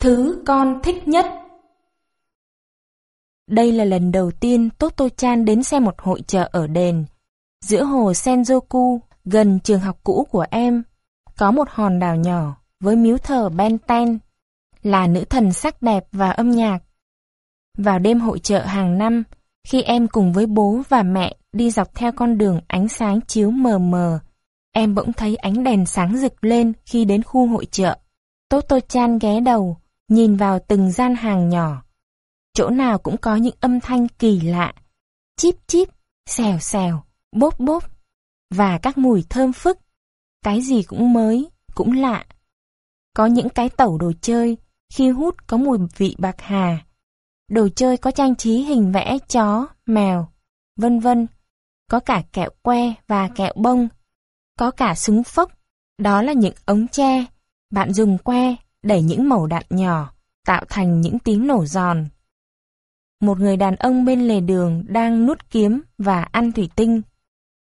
Thứ con thích nhất Đây là lần đầu tiên Toto-chan đến xem một hội chợ ở đền. Giữa hồ Senjoku, gần trường học cũ của em, có một hòn đảo nhỏ với miếu thờ Benten, là nữ thần sắc đẹp và âm nhạc. Vào đêm hội chợ hàng năm, khi em cùng với bố và mẹ đi dọc theo con đường ánh sáng chiếu mờ mờ, em bỗng thấy ánh đèn sáng rực lên khi đến khu hội chợ. Toto Chan ghé đầu, nhìn vào từng gian hàng nhỏ. Chỗ nào cũng có những âm thanh kỳ lạ, chip chip, xèo xèo, bốp bốp, và các mùi thơm phức. Cái gì cũng mới, cũng lạ. Có những cái tẩu đồ chơi, khi hút có mùi vị bạc hà. Đồ chơi có trang trí hình vẽ chó, mèo, vân vân. Có cả kẹo que và kẹo bông. Có cả súng phốc, đó là những ống tre. Bạn dùng que đẩy những mẩu đạn nhỏ, tạo thành những tiếng nổ giòn. Một người đàn ông bên lề đường đang nuốt kiếm và ăn thủy tinh.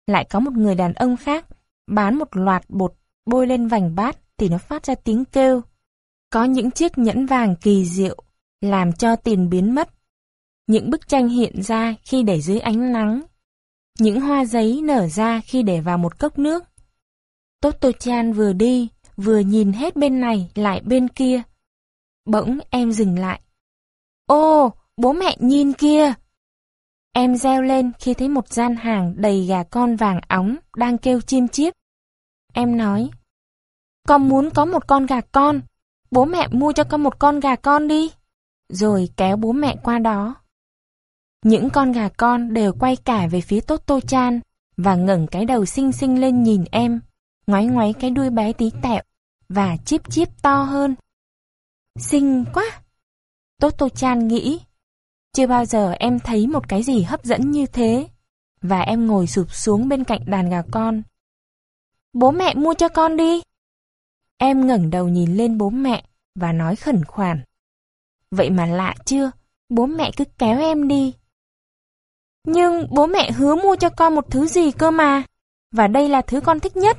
Lại có một người đàn ông khác bán một loạt bột bôi lên vành bát thì nó phát ra tiếng kêu. Có những chiếc nhẫn vàng kỳ diệu, làm cho tiền biến mất. Những bức tranh hiện ra khi để dưới ánh nắng. Những hoa giấy nở ra khi để vào một cốc nước. Toto Chan vừa đi, vừa nhìn hết bên này lại bên kia. Bỗng em dừng lại. Ô, bố mẹ nhìn kia! Em reo lên khi thấy một gian hàng đầy gà con vàng óng đang kêu chim chiếp. Em nói, con muốn có một con gà con, bố mẹ mua cho con một con gà con đi. Rồi kéo bố mẹ qua đó. Những con gà con đều quay cả về phía tốt tô Chan và ngẩng cái đầu xinh xinh lên nhìn em, ngoái ngoáy cái đuôi bé tí tẹo và chip chip to hơn. Xinh quá! Toto Chan nghĩ, chưa bao giờ em thấy một cái gì hấp dẫn như thế. Và em ngồi sụp xuống bên cạnh đàn gà con. Bố mẹ mua cho con đi. Em ngẩng đầu nhìn lên bố mẹ và nói khẩn khoản. Vậy mà lạ chưa, bố mẹ cứ kéo em đi. Nhưng bố mẹ hứa mua cho con một thứ gì cơ mà, và đây là thứ con thích nhất.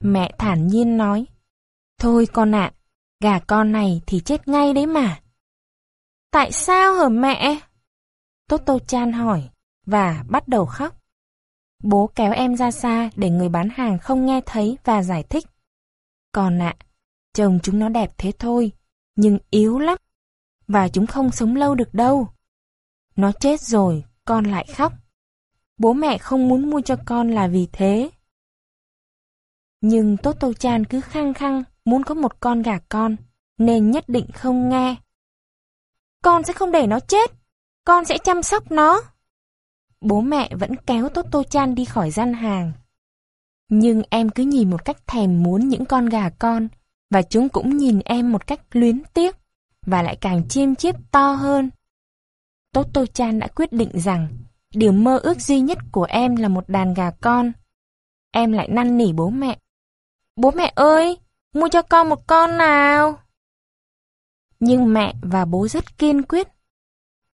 Mẹ thản nhiên nói, Thôi con ạ, gà con này thì chết ngay đấy mà. Tại sao hả mẹ? Toto Chan hỏi, và bắt đầu khóc. Bố kéo em ra xa để người bán hàng không nghe thấy và giải thích. Còn ạ, chồng chúng nó đẹp thế thôi, nhưng yếu lắm, và chúng không sống lâu được đâu. Nó chết rồi, con lại khóc. Bố mẹ không muốn mua cho con là vì thế. Nhưng Toto Chan cứ khăng khăng muốn có một con gà con, nên nhất định không nghe. Con sẽ không để nó chết, con sẽ chăm sóc nó. Bố mẹ vẫn kéo Toto Chan đi khỏi gian hàng. Nhưng em cứ nhìn một cách thèm muốn những con gà con, và chúng cũng nhìn em một cách luyến tiếc, và lại càng chiêm chiếp to hơn. Toto Chan đã quyết định rằng, điều mơ ước duy nhất của em là một đàn gà con. Em lại năn nỉ bố mẹ. Bố mẹ ơi, mua cho con một con nào. Nhưng mẹ và bố rất kiên quyết.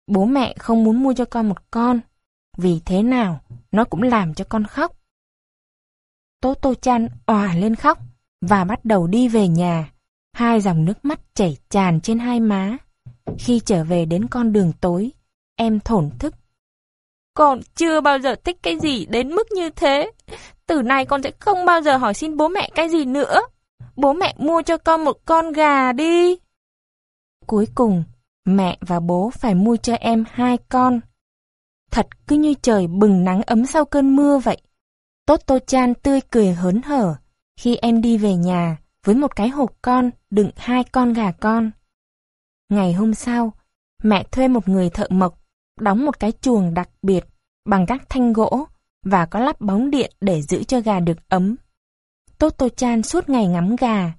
Bố mẹ không muốn mua cho con một con, vì thế nào nó cũng làm cho con khóc. Tố Tô Chan òa lên khóc và bắt đầu đi về nhà. Hai dòng nước mắt chảy tràn trên hai má. Khi trở về đến con đường tối, em thổn thức. Con chưa bao giờ thích cái gì đến mức như thế. Từ nay con sẽ không bao giờ hỏi xin bố mẹ cái gì nữa. Bố mẹ mua cho con một con gà đi. Cuối cùng, mẹ và bố phải mua cho em hai con. Thật cứ như trời bừng nắng ấm sau cơn mưa vậy. Toto Chan tươi cười hớn hở khi em đi về nhà với một cái hộp con đựng hai con gà con. Ngày hôm sau, mẹ thuê một người thợ mộc đóng một cái chuồng đặc biệt bằng các thanh gỗ và có lắp bóng điện để giữ cho gà được ấm. Toto Chan suốt ngày ngắm gà.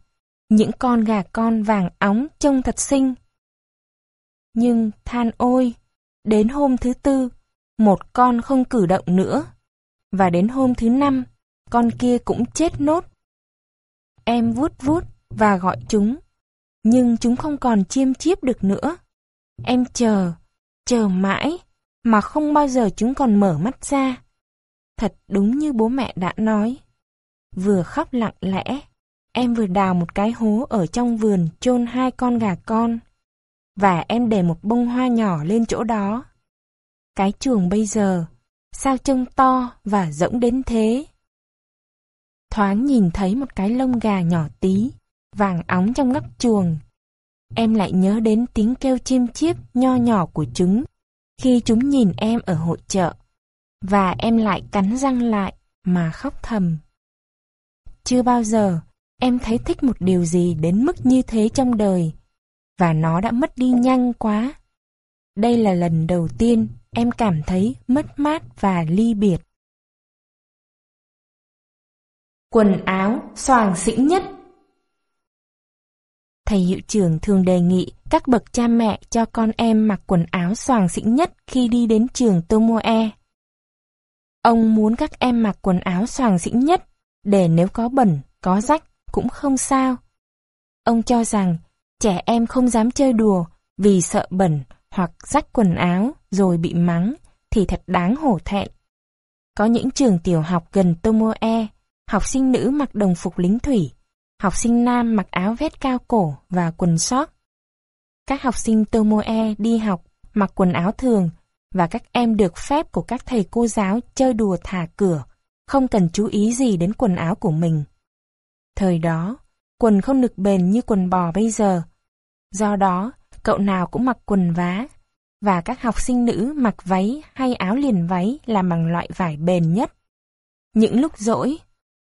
Những con gà con vàng óng trông thật xinh. Nhưng than ôi, đến hôm thứ tư, một con không cử động nữa. Và đến hôm thứ năm, con kia cũng chết nốt. Em vuốt vuốt và gọi chúng, nhưng chúng không còn chiêm chiếp được nữa. Em chờ, chờ mãi, mà không bao giờ chúng còn mở mắt ra. Thật đúng như bố mẹ đã nói. Vừa khóc lặng lẽ, em vừa đào một cái hố ở trong vườn chôn hai con gà con. Và em để một bông hoa nhỏ lên chỗ đó. Cái chuồng bây giờ, sao trông to và rỗng đến thế? Thoáng nhìn thấy một cái lông gà nhỏ tí, vàng óng trong góc chuồng. Em lại nhớ đến tiếng kêu chim chiếp nho nhỏ của chúng khi chúng nhìn em ở hội chợ. Và em lại cắn răng lại mà khóc thầm. Chưa bao giờ em thấy thích một điều gì đến mức như thế trong đời, và nó đã mất đi nhanh quá. Đây là lần đầu tiên em cảm thấy mất mát và ly biệt. Quần áo soàng xĩnh nhất Thầy hiệu trưởng thường đề nghị các bậc cha mẹ cho con em mặc quần áo xoàng xĩnh nhất khi đi đến trường Tomoe. Ông muốn các em mặc quần áo xoàng xĩnh nhất để nếu có bẩn, có rách cũng không sao. Ông cho rằng trẻ em không dám chơi đùa vì sợ bẩn hoặc rách quần áo rồi bị mắng thì thật đáng hổ thẹn. Có những trường tiểu học gần Tomoe, học sinh nữ mặc đồng phục lính thủy, học sinh nam mặc áo vest cao cổ và quần sót. Các học sinh Tomoe đi học mặc quần áo thường và các em được phép của các thầy cô giáo chơi đùa thả cửa, không cần chú ý gì đến quần áo của mình. Thời đó, quần không được bền như quần bò bây giờ. Do đó, cậu nào cũng mặc quần vá, và các học sinh nữ mặc váy hay áo liền váy làm bằng loại vải bền nhất. Những lúc rỗi,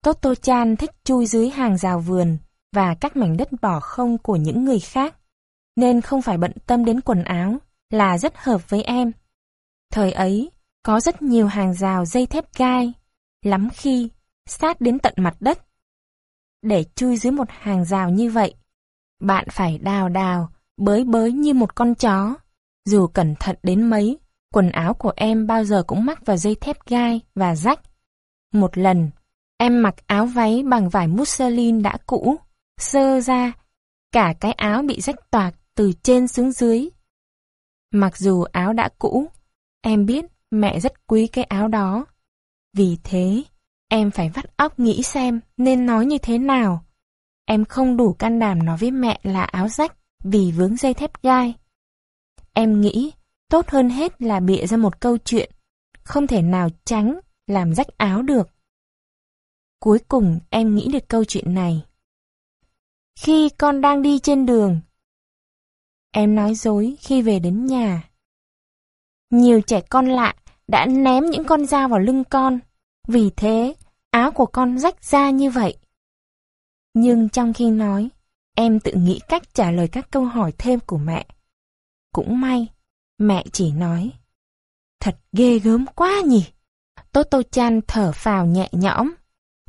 Toto Chan thích chui dưới hàng rào vườn và các mảnh đất bỏ không của những người khác, nên không phải bận tâm đến quần áo là rất hợp với em. Thời ấy, có rất nhiều hàng rào dây thép gai, lắm khi sát đến tận mặt đất. Để chui dưới một hàng rào như vậy, bạn phải đào đào, bới bới như một con chó. Dù cẩn thận đến mấy, quần áo của em bao giờ cũng mắc vào dây thép gai và rách. Một lần, em mặc áo váy bằng vải muslin đã cũ, sơ ra, cả cái áo bị rách toạc từ trên xuống dưới. Mặc dù áo đã cũ, em biết mẹ rất quý cái áo đó. Vì thế, em phải vắt óc nghĩ xem nên nói như thế nào. Em không đủ can đảm nói với mẹ là áo rách vì vướng dây thép gai. Em nghĩ tốt hơn hết là bịa ra một câu chuyện, không thể nào tránh làm rách áo được. Cuối cùng em nghĩ được câu chuyện này. Khi con đang đi trên đường, em nói dối khi về đến nhà. Nhiều trẻ con lạ đã ném những con dao vào lưng con, vì thế áo của con rách ra như vậy. Nhưng trong khi nói, em tự nghĩ cách trả lời các câu hỏi thêm của mẹ. Cũng may, mẹ chỉ nói. Thật ghê gớm quá nhỉ. Toto Chan thở phào nhẹ nhõm.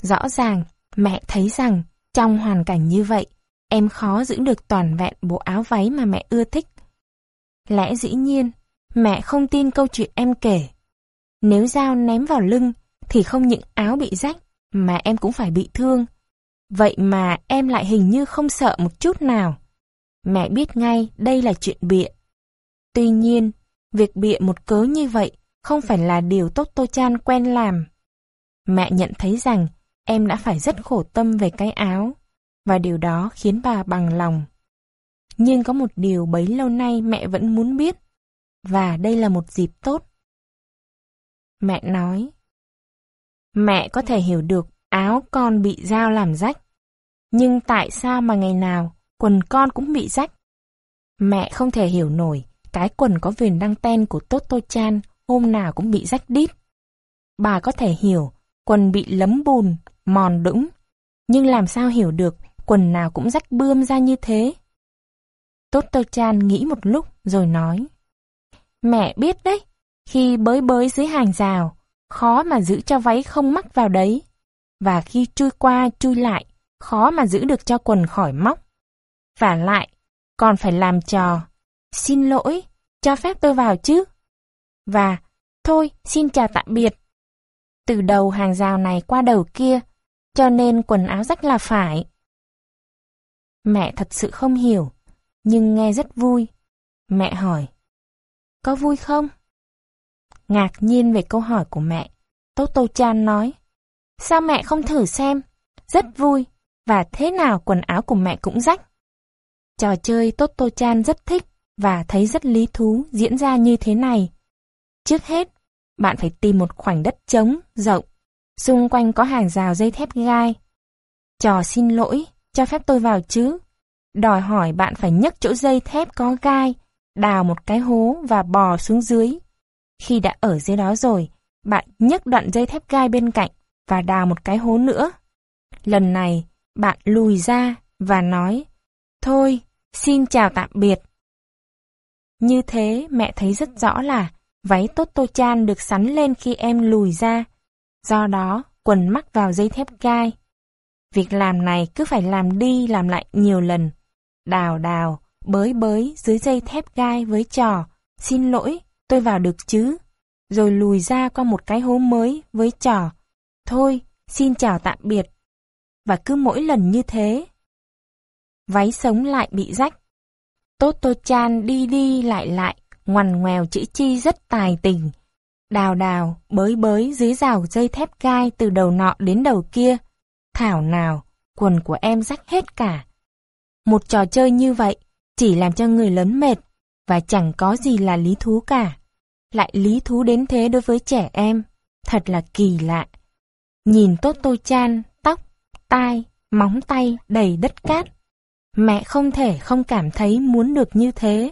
Rõ ràng, mẹ thấy rằng trong hoàn cảnh như vậy, em khó giữ được toàn vẹn bộ áo váy mà mẹ ưa thích. Lẽ dĩ nhiên, mẹ không tin câu chuyện em kể. Nếu dao ném vào lưng, thì không những áo bị rách, mà em cũng phải bị thương. Vậy mà em lại hình như không sợ một chút nào. Mẹ biết ngay đây là chuyện bịa. Tuy nhiên, việc bịa một cớ như vậy không phải là điều tốt Tô Chan quen làm. Mẹ nhận thấy rằng em đã phải rất khổ tâm về cái áo, và điều đó khiến bà bằng lòng. Nhưng có một điều bấy lâu nay mẹ vẫn muốn biết, và đây là một dịp tốt. Mẹ nói, mẹ có thể hiểu được áo con bị dao làm rách, nhưng tại sao mà ngày nào quần con cũng bị rách? Mẹ không thể hiểu nổi cái quần có viền đăng ten của Toto Chan hôm nào cũng bị rách đít. Bà có thể hiểu quần bị lấm bùn, mòn đũng, nhưng làm sao hiểu được quần nào cũng rách bươm ra như thế? tốt tơ Chan nghĩ một lúc rồi nói. Mẹ biết đấy, khi bới bới dưới hàng rào, khó mà giữ cho váy không mắc vào đấy. Và khi chui qua chui lại, khó mà giữ được cho quần khỏi móc. Và lại, còn phải làm trò Xin lỗi, cho phép tôi vào chứ? Và, thôi, xin chào tạm biệt. Từ đầu hàng rào này qua đầu kia, cho nên quần áo rách là phải. Mẹ thật sự không hiểu, nhưng nghe rất vui. Mẹ hỏi, có vui không? Ngạc nhiên về câu hỏi của mẹ, Tô Tô Chan nói, sao mẹ không thử xem? Rất vui, và thế nào quần áo của mẹ cũng rách. Trò chơi Toto Chan rất thích và thấy rất lý thú diễn ra như thế này. Trước hết, bạn phải tìm một khoảnh đất trống, rộng, xung quanh có hàng rào dây thép gai. Trò xin lỗi, cho phép tôi vào chứ. Đòi hỏi bạn phải nhấc chỗ dây thép có gai, đào một cái hố và bò xuống dưới. Khi đã ở dưới đó rồi, bạn nhấc đoạn dây thép gai bên cạnh và đào một cái hố nữa. Lần này, bạn lùi ra và nói, Thôi, xin chào tạm biệt. Như thế mẹ thấy rất rõ là váy Toto Chan được sắn lên khi em lùi ra. Do đó, quần mắc vào dây thép gai. Việc làm này cứ phải làm đi làm lại nhiều lần. Đào đào, bới bới dưới dây thép gai với trò. Xin lỗi, tôi vào được chứ? Rồi lùi ra qua một cái hố mới với trò. Thôi, xin chào tạm biệt. Và cứ mỗi lần như thế, váy sống lại bị rách. Toto Chan đi đi lại lại, ngoằn ngoèo chữ chi rất tài tình. Đào đào, bới bới dưới rào dây thép gai từ đầu nọ đến đầu kia. Thảo nào, quần của em rách hết cả. Một trò chơi như vậy chỉ làm cho người lớn mệt và chẳng có gì là lý thú cả. Lại lý thú đến thế đối với trẻ em, thật là kỳ lạ. Nhìn tốt tô Chan, tóc, tai, móng tay đầy đất cát. Mẹ không thể không cảm thấy muốn được như thế,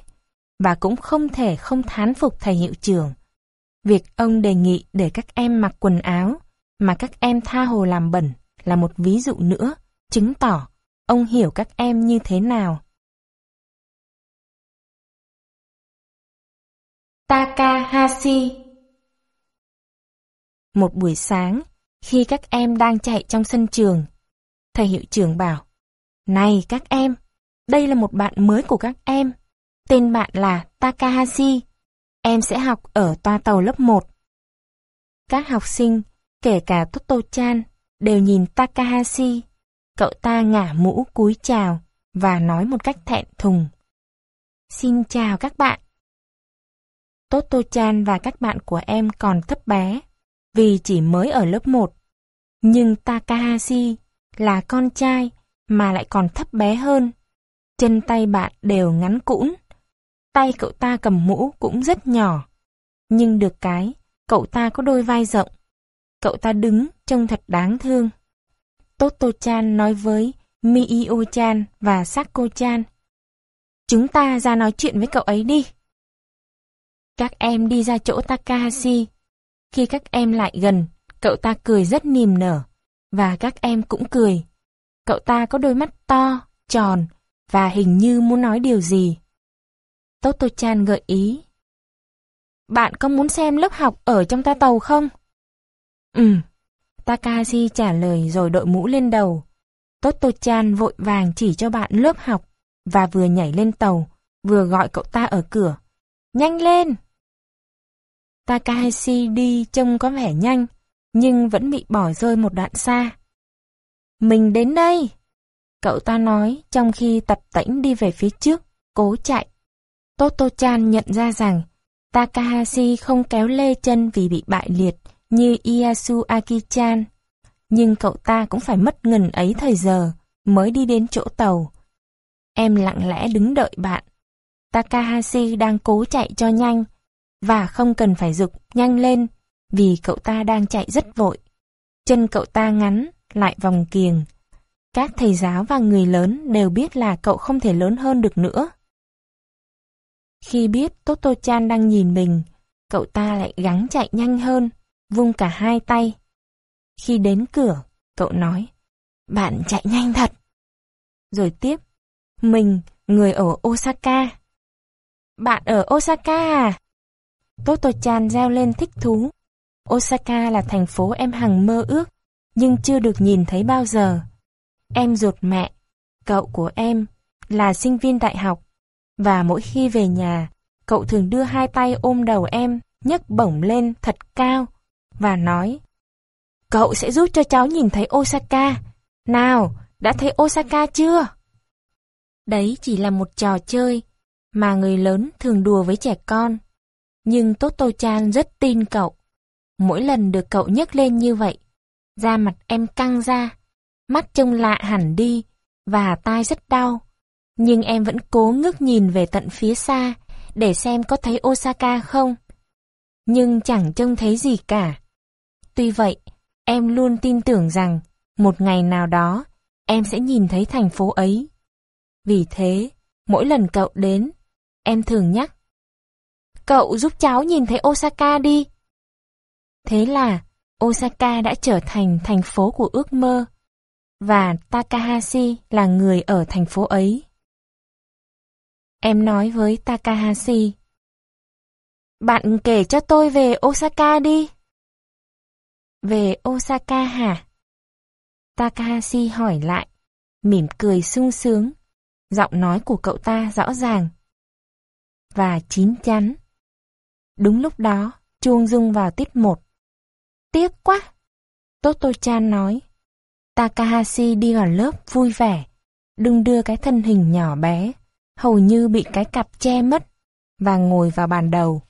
và cũng không thể không thán phục thầy hiệu trưởng. Việc ông đề nghị để các em mặc quần áo mà các em tha hồ làm bẩn là một ví dụ nữa, chứng tỏ ông hiểu các em như thế nào. Takahashi Một buổi sáng, khi các em đang chạy trong sân trường, thầy hiệu trưởng bảo, Này các em, đây là một bạn mới của các em. Tên bạn là Takahashi. Em sẽ học ở toa tàu lớp 1. Các học sinh, kể cả Toto-chan, đều nhìn Takahashi. Cậu ta ngả mũ cúi chào và nói một cách thẹn thùng. Xin chào các bạn. Toto-chan và các bạn của em còn thấp bé, vì chỉ mới ở lớp 1. Nhưng Takahashi là con trai mà lại còn thấp bé hơn. Chân tay bạn đều ngắn cũn. Tay cậu ta cầm mũ cũng rất nhỏ. Nhưng được cái, cậu ta có đôi vai rộng. Cậu ta đứng trông thật đáng thương. Toto-chan nói với Miio-chan và Sako-chan. Chúng ta ra nói chuyện với cậu ấy đi. Các em đi ra chỗ Takahashi. Khi các em lại gần, cậu ta cười rất niềm nở. Và các em cũng cười. Cậu ta có đôi mắt to, tròn, và hình như muốn nói điều gì. Toto-chan gợi ý. Bạn có muốn xem lớp học ở trong ta tàu không? Ừ. Takashi trả lời rồi đội mũ lên đầu. Toto-chan vội vàng chỉ cho bạn lớp học và vừa nhảy lên tàu, vừa gọi cậu ta ở cửa. Nhanh lên! Takahashi đi trông có vẻ nhanh, nhưng vẫn bị bỏ rơi một đoạn xa. Mình đến đây! Cậu ta nói trong khi tập tễnh đi về phía trước, cố chạy. Toto-chan nhận ra rằng Takahashi không kéo lê chân vì bị bại liệt như Iyasu Aki-chan. Nhưng cậu ta cũng phải mất ngần ấy thời giờ mới đi đến chỗ tàu. Em lặng lẽ đứng đợi bạn. Takahashi đang cố chạy cho nhanh và không cần phải dục nhanh lên vì cậu ta đang chạy rất vội. Chân cậu ta ngắn, lại vòng kiềng. Các thầy giáo và người lớn đều biết là cậu không thể lớn hơn được nữa. Khi biết Toto-chan đang nhìn mình, cậu ta lại gắng chạy nhanh hơn, vung cả hai tay. Khi đến cửa, cậu nói, bạn chạy nhanh thật. Rồi tiếp, mình, người ở Osaka. Bạn ở Osaka à? Toto-chan reo lên thích thú. Osaka là thành phố em hằng mơ ước, nhưng chưa được nhìn thấy bao giờ. Em ruột mẹ, cậu của em, là sinh viên đại học, và mỗi khi về nhà, cậu thường đưa hai tay ôm đầu em, nhấc bổng lên thật cao, và nói Cậu sẽ giúp cho cháu nhìn thấy Osaka. Nào, đã thấy Osaka chưa? Đấy chỉ là một trò chơi mà người lớn thường đùa với trẻ con. Nhưng Toto-chan rất tin cậu. Mỗi lần được cậu nhấc lên như vậy, da mặt em căng ra, mắt trông lạ hẳn đi, và tai rất đau. Nhưng em vẫn cố ngước nhìn về tận phía xa, để xem có thấy Osaka không. Nhưng chẳng trông thấy gì cả. Tuy vậy, em luôn tin tưởng rằng, một ngày nào đó, em sẽ nhìn thấy thành phố ấy. Vì thế, mỗi lần cậu đến, em thường nhắc. Cậu giúp cháu nhìn thấy Osaka đi. Thế là, Osaka đã trở thành thành phố của ước mơ, và Takahashi là người ở thành phố ấy. Em nói với Takahashi. Bạn kể cho tôi về Osaka đi. Về Osaka hả? Takahashi hỏi lại, mỉm cười sung sướng. Giọng nói của cậu ta rõ ràng. Và chín chắn. Đúng lúc đó, chuông rung vào tiết một. Tiếc quá! Toto-chan nói. Takahashi đi vào lớp vui vẻ, đừng đưa cái thân hình nhỏ bé, hầu như bị cái cặp che mất, và ngồi vào bàn đầu.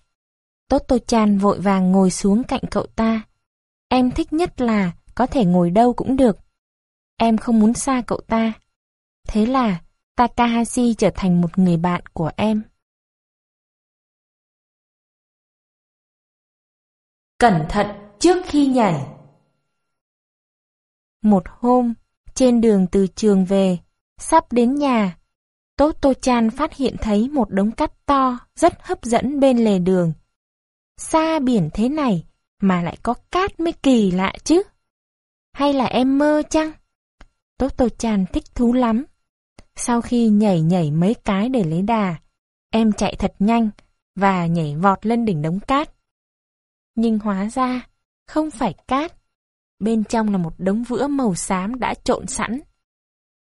Toto-chan vội vàng ngồi xuống cạnh cậu ta. Em thích nhất là có thể ngồi đâu cũng được. Em không muốn xa cậu ta. Thế là Takahashi trở thành một người bạn của em. Cẩn thận trước khi nhảy Một hôm, trên đường từ trường về, sắp đến nhà, Toto Chan phát hiện thấy một đống cát to rất hấp dẫn bên lề đường. Xa biển thế này mà lại có cát mới kỳ lạ chứ. Hay là em mơ chăng? Toto Chan thích thú lắm. Sau khi nhảy nhảy mấy cái để lấy đà, em chạy thật nhanh và nhảy vọt lên đỉnh đống cát. Nhưng hóa ra, không phải cát. Bên trong là một đống vữa màu xám đã trộn sẵn.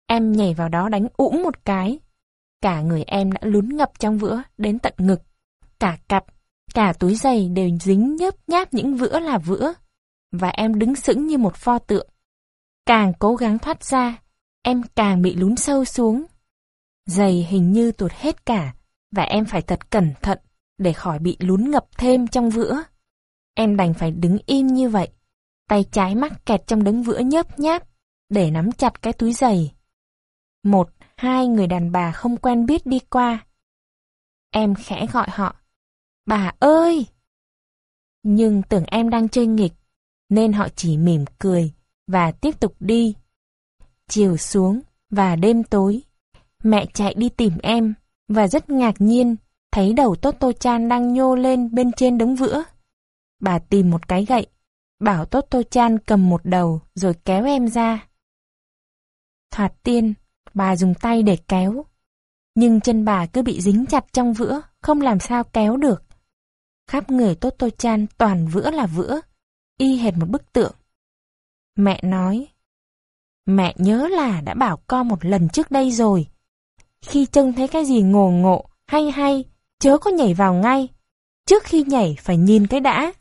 Em nhảy vào đó đánh ủng một cái. Cả người em đã lún ngập trong vữa đến tận ngực. Cả cặp, cả túi giày đều dính nhớp nháp những vữa là vữa. Và em đứng sững như một pho tượng. Càng cố gắng thoát ra, em càng bị lún sâu xuống. Giày hình như tuột hết cả, và em phải thật cẩn thận để khỏi bị lún ngập thêm trong vữa. Em đành phải đứng im như vậy, tay trái mắc kẹt trong đống vữa nhớp nháp, để nắm chặt cái túi giày. Một, hai người đàn bà không quen biết đi qua. Em khẽ gọi họ, bà ơi! Nhưng tưởng em đang chơi nghịch, nên họ chỉ mỉm cười và tiếp tục đi. Chiều xuống và đêm tối, mẹ chạy đi tìm em và rất ngạc nhiên thấy đầu Toto Chan đang nhô lên bên trên đống vữa. Bà tìm một cái gậy, bảo Toto Chan cầm một đầu rồi kéo em ra. Thoạt tiên, bà dùng tay để kéo. Nhưng chân bà cứ bị dính chặt trong vữa, không làm sao kéo được. Khắp người Toto Chan toàn vữa là vữa, y hệt một bức tượng. Mẹ nói, mẹ nhớ là đã bảo con một lần trước đây rồi. Khi trông thấy cái gì ngồ ngộ, hay hay, chớ có nhảy vào ngay. Trước khi nhảy phải nhìn cái đã.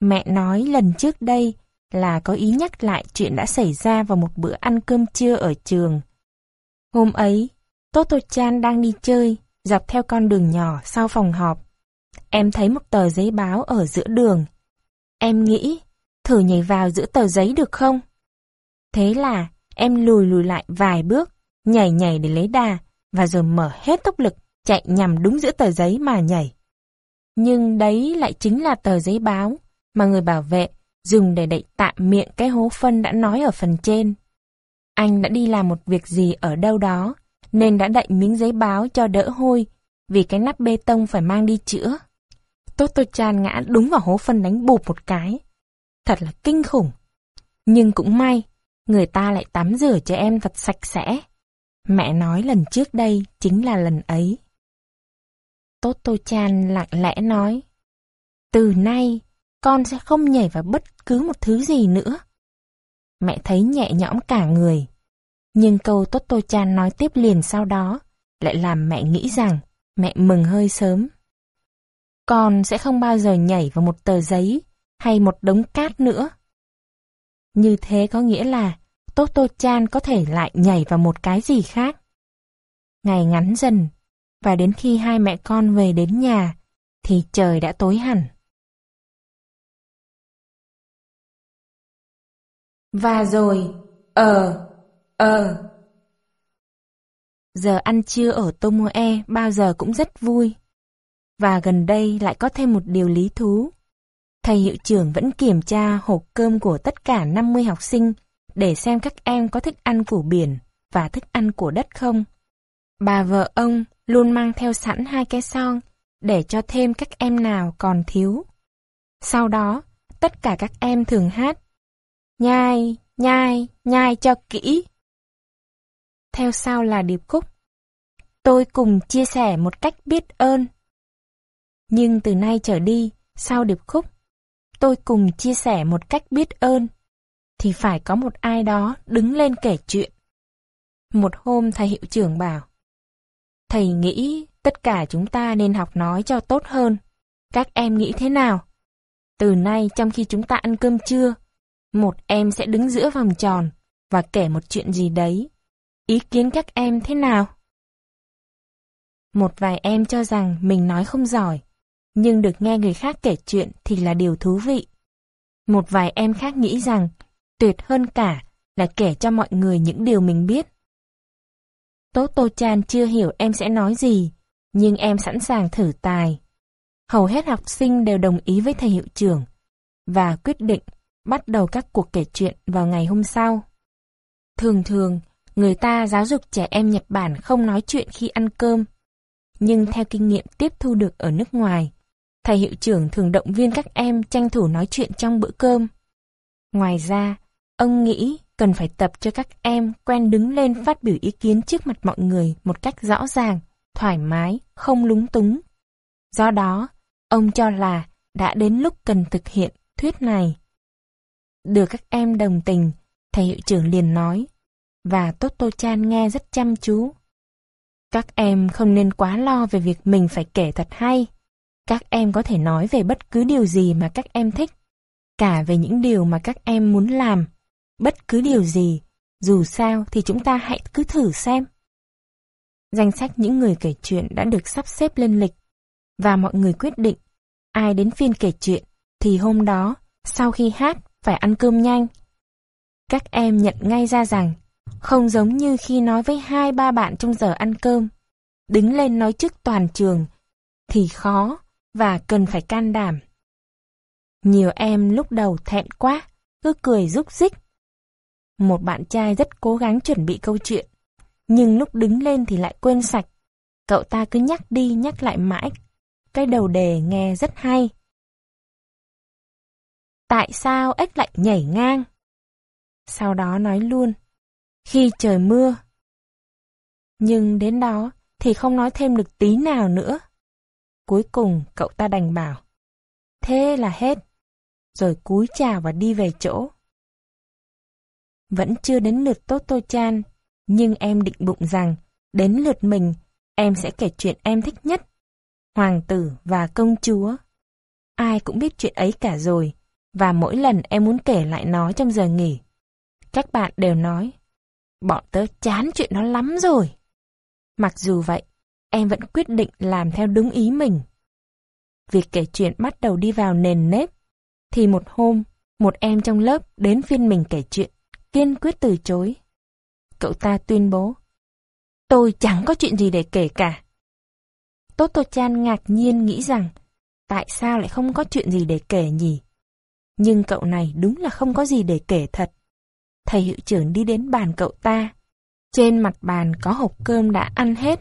Mẹ nói lần trước đây là có ý nhắc lại chuyện đã xảy ra vào một bữa ăn cơm trưa ở trường. Hôm ấy, Toto Chan đang đi chơi, dọc theo con đường nhỏ sau phòng họp. Em thấy một tờ giấy báo ở giữa đường. Em nghĩ, thử nhảy vào giữa tờ giấy được không? Thế là em lùi lùi lại vài bước, nhảy nhảy để lấy đà, và rồi mở hết tốc lực, chạy nhằm đúng giữa tờ giấy mà nhảy. Nhưng đấy lại chính là tờ giấy báo mà người bảo vệ dùng để đậy tạm miệng cái hố phân đã nói ở phần trên. Anh đã đi làm một việc gì ở đâu đó, nên đã đậy miếng giấy báo cho đỡ hôi, vì cái nắp bê tông phải mang đi chữa. Toto Chan ngã đúng vào hố phân đánh bụp một cái. Thật là kinh khủng. Nhưng cũng may, người ta lại tắm rửa cho em thật sạch sẽ. Mẹ nói lần trước đây chính là lần ấy. Toto Chan lặng lẽ nói. Từ nay, con sẽ không nhảy vào bất cứ một thứ gì nữa. Mẹ thấy nhẹ nhõm cả người. Nhưng câu tốt tôi Chan nói tiếp liền sau đó lại làm mẹ nghĩ rằng mẹ mừng hơi sớm. Con sẽ không bao giờ nhảy vào một tờ giấy hay một đống cát nữa. Như thế có nghĩa là tốt tô Chan có thể lại nhảy vào một cái gì khác. Ngày ngắn dần, và đến khi hai mẹ con về đến nhà, thì trời đã tối hẳn. Và rồi, ờ, ờ. Giờ ăn trưa ở Tomoe bao giờ cũng rất vui. Và gần đây lại có thêm một điều lý thú. Thầy hiệu trưởng vẫn kiểm tra hộp cơm của tất cả 50 học sinh để xem các em có thức ăn của biển và thức ăn của đất không. Bà vợ ông luôn mang theo sẵn hai cái son để cho thêm các em nào còn thiếu. Sau đó, tất cả các em thường hát Nhai, nhai, nhai cho kỹ. Theo sau là điệp khúc. Tôi cùng chia sẻ một cách biết ơn. Nhưng từ nay trở đi, sau điệp khúc, tôi cùng chia sẻ một cách biết ơn, thì phải có một ai đó đứng lên kể chuyện. Một hôm thầy hiệu trưởng bảo, Thầy nghĩ tất cả chúng ta nên học nói cho tốt hơn. Các em nghĩ thế nào? Từ nay trong khi chúng ta ăn cơm trưa, một em sẽ đứng giữa vòng tròn và kể một chuyện gì đấy. Ý kiến các em thế nào? Một vài em cho rằng mình nói không giỏi, nhưng được nghe người khác kể chuyện thì là điều thú vị. Một vài em khác nghĩ rằng tuyệt hơn cả là kể cho mọi người những điều mình biết. Tố Tô Chan chưa hiểu em sẽ nói gì, nhưng em sẵn sàng thử tài. Hầu hết học sinh đều đồng ý với thầy hiệu trưởng và quyết định bắt đầu các cuộc kể chuyện vào ngày hôm sau. Thường thường, người ta giáo dục trẻ em Nhật Bản không nói chuyện khi ăn cơm. Nhưng theo kinh nghiệm tiếp thu được ở nước ngoài, thầy hiệu trưởng thường động viên các em tranh thủ nói chuyện trong bữa cơm. Ngoài ra, ông nghĩ cần phải tập cho các em quen đứng lên phát biểu ý kiến trước mặt mọi người một cách rõ ràng, thoải mái, không lúng túng. Do đó, ông cho là đã đến lúc cần thực hiện thuyết này. Được các em đồng tình, thầy hiệu trưởng liền nói, và Toto Chan nghe rất chăm chú. Các em không nên quá lo về việc mình phải kể thật hay. Các em có thể nói về bất cứ điều gì mà các em thích, cả về những điều mà các em muốn làm Bất cứ điều gì, dù sao thì chúng ta hãy cứ thử xem. Danh sách những người kể chuyện đã được sắp xếp lên lịch, và mọi người quyết định, ai đến phiên kể chuyện, thì hôm đó, sau khi hát, phải ăn cơm nhanh. Các em nhận ngay ra rằng, không giống như khi nói với hai ba bạn trong giờ ăn cơm, đứng lên nói trước toàn trường, thì khó và cần phải can đảm. Nhiều em lúc đầu thẹn quá, cứ cười rúc rích, một bạn trai rất cố gắng chuẩn bị câu chuyện, nhưng lúc đứng lên thì lại quên sạch. Cậu ta cứ nhắc đi nhắc lại mãi. Cái đầu đề nghe rất hay. Tại sao ếch lại nhảy ngang? Sau đó nói luôn. Khi trời mưa. Nhưng đến đó thì không nói thêm được tí nào nữa. Cuối cùng cậu ta đành bảo. Thế là hết. Rồi cúi chào và đi về chỗ. Vẫn chưa đến lượt tốt tô Chan, nhưng em định bụng rằng, đến lượt mình, em sẽ kể chuyện em thích nhất. Hoàng tử và công chúa. Ai cũng biết chuyện ấy cả rồi, và mỗi lần em muốn kể lại nó trong giờ nghỉ. Các bạn đều nói, bọn tớ chán chuyện đó lắm rồi. Mặc dù vậy, em vẫn quyết định làm theo đúng ý mình. Việc kể chuyện bắt đầu đi vào nền nếp, thì một hôm, một em trong lớp đến phiên mình kể chuyện kiên quyết từ chối. Cậu ta tuyên bố, tôi chẳng có chuyện gì để kể cả. Toto Chan ngạc nhiên nghĩ rằng, tại sao lại không có chuyện gì để kể nhỉ? Nhưng cậu này đúng là không có gì để kể thật. Thầy hiệu trưởng đi đến bàn cậu ta. Trên mặt bàn có hộp cơm đã ăn hết.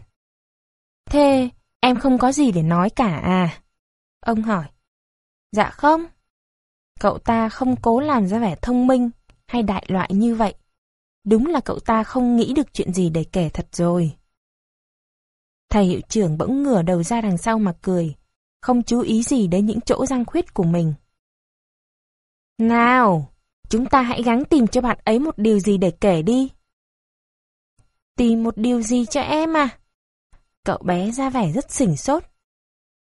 Thế, em không có gì để nói cả à? Ông hỏi. Dạ không. Cậu ta không cố làm ra vẻ thông minh, hay đại loại như vậy. Đúng là cậu ta không nghĩ được chuyện gì để kể thật rồi. Thầy hiệu trưởng bỗng ngửa đầu ra đằng sau mà cười, không chú ý gì đến những chỗ răng khuyết của mình. Nào, chúng ta hãy gắng tìm cho bạn ấy một điều gì để kể đi. Tìm một điều gì cho em à? Cậu bé ra vẻ rất sỉnh sốt.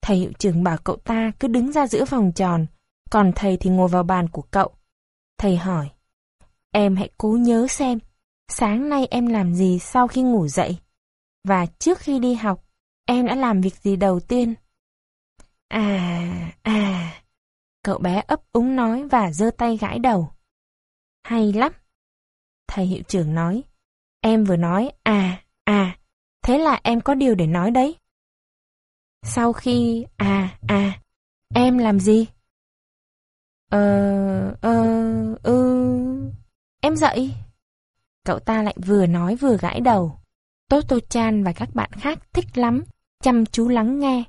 Thầy hiệu trưởng bảo cậu ta cứ đứng ra giữa vòng tròn, còn thầy thì ngồi vào bàn của cậu. Thầy hỏi, Em hãy cố nhớ xem, sáng nay em làm gì sau khi ngủ dậy? Và trước khi đi học, em đã làm việc gì đầu tiên? À, à, cậu bé ấp úng nói và giơ tay gãi đầu. Hay lắm. Thầy hiệu trưởng nói. Em vừa nói à, à, thế là em có điều để nói đấy. Sau khi à, à, em làm gì? Ờ, ờ, ừ, em dậy. Cậu ta lại vừa nói vừa gãi đầu. Toto Chan và các bạn khác thích lắm, chăm chú lắng nghe.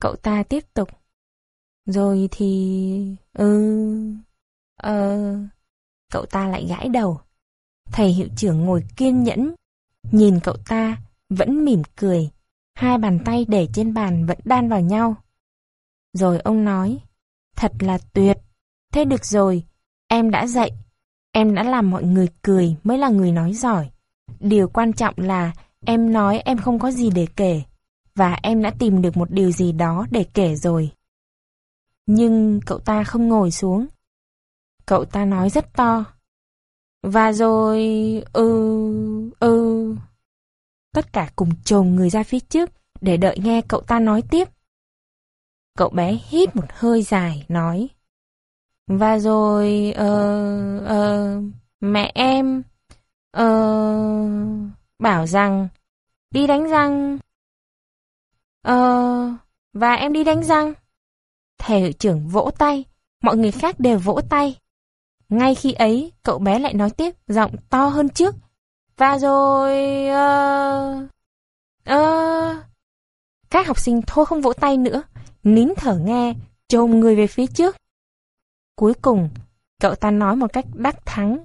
Cậu ta tiếp tục. Rồi thì... Ừ... Ờ... Cậu ta lại gãi đầu. Thầy hiệu trưởng ngồi kiên nhẫn, nhìn cậu ta, vẫn mỉm cười. Hai bàn tay để trên bàn vẫn đan vào nhau. Rồi ông nói, thật là tuyệt. Thế được rồi, em đã dạy Em đã làm mọi người cười mới là người nói giỏi. Điều quan trọng là em nói em không có gì để kể. Và em đã tìm được một điều gì đó để kể rồi. Nhưng cậu ta không ngồi xuống. Cậu ta nói rất to. Và rồi... ừ... ừ... Tất cả cùng chồm người ra phía trước để đợi nghe cậu ta nói tiếp. Cậu bé hít một hơi dài, nói. Và rồi... ờ... ờ... mẹ em... ờ... bảo rằng... đi đánh răng... ờ... và em đi đánh răng. Thầy hiệu trưởng vỗ tay, mọi người khác đều vỗ tay. Ngay khi ấy, cậu bé lại nói tiếp, giọng to hơn trước. Và rồi... Uh, uh, các học sinh thôi không vỗ tay nữa, nín thở nghe, trồm người về phía trước. Cuối cùng, cậu ta nói một cách đắc thắng.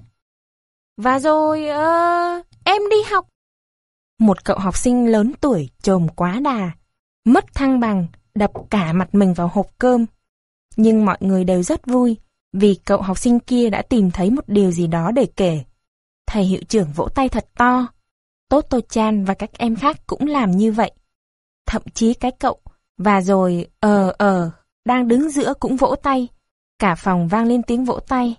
Và rồi, uh, em đi học. Một cậu học sinh lớn tuổi trồm quá đà, mất thăng bằng, đập cả mặt mình vào hộp cơm. Nhưng mọi người đều rất vui vì cậu học sinh kia đã tìm thấy một điều gì đó để kể. Thầy hiệu trưởng vỗ tay thật to. Toto Chan và các em khác cũng làm như vậy. Thậm chí cái cậu, và rồi ờ ờ, đang đứng giữa cũng vỗ tay. Cả phòng vang lên tiếng vỗ tay.